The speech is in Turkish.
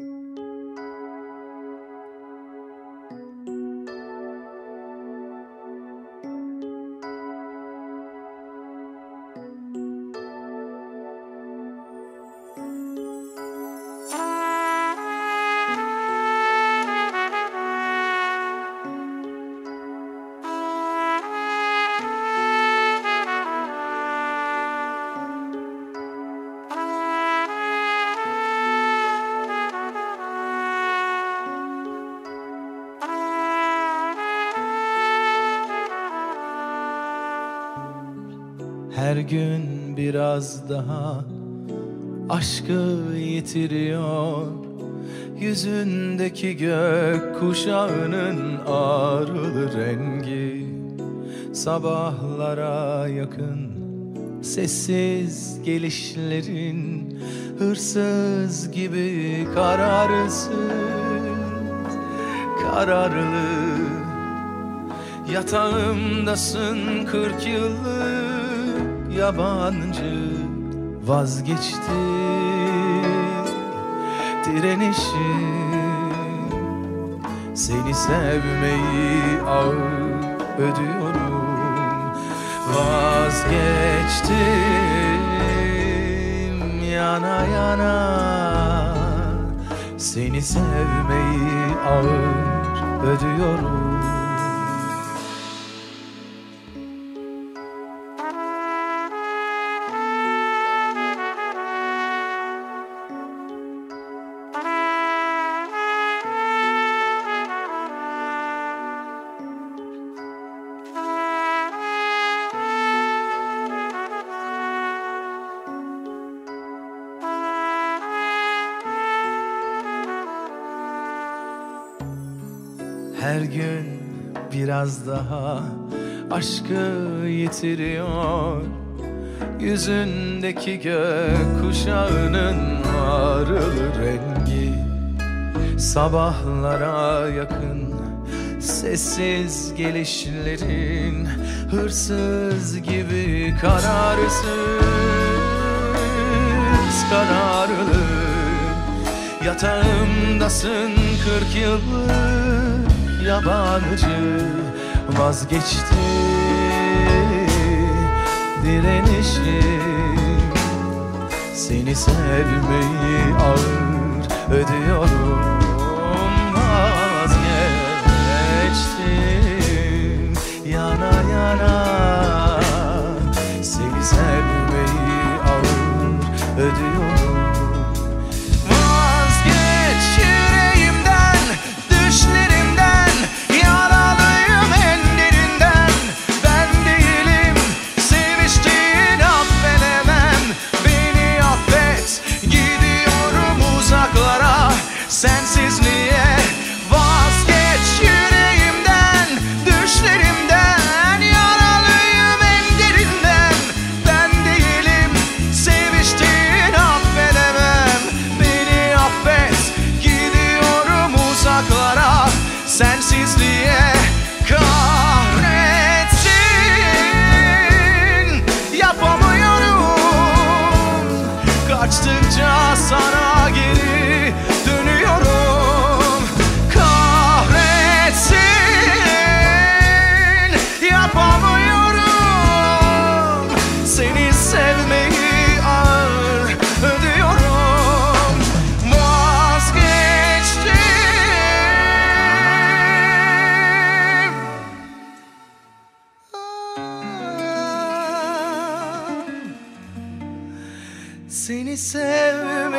Her gün biraz daha aşkı yitiriyor. Yüzündeki gök kuşağının ağrılı rengi Sabahlara yakın sessiz gelişlerin Hırsız gibi kararsız, kararlı. Yatağımdasın kırk yıllık yabancı Vazgeçti. Direnişim Seni sevmeyi ağır ödüyorum. Vazgeçtim yana yana. Seni sevmeyi ağır ödüyorum Her gün biraz daha aşkı yitiriyor. Yüzündeki gök kuşağının ağrılı rengi. Sabahlara yakın sessiz gelişlerin Hırsız gibi kararsız kararlı. Yatağımdasın kırk yıllık yabancı Vazgeçti. Direnişim. Seni sevmeyi ağır ödüyorum Sensizliğe Vazgeç yüreğimden, düşlerimden Yaralıyım en derinden. Ben değilim, seviştiğin affedemem. Beni affet, gidiyorum uzaklara. Sensizliğe Seni sevmeyi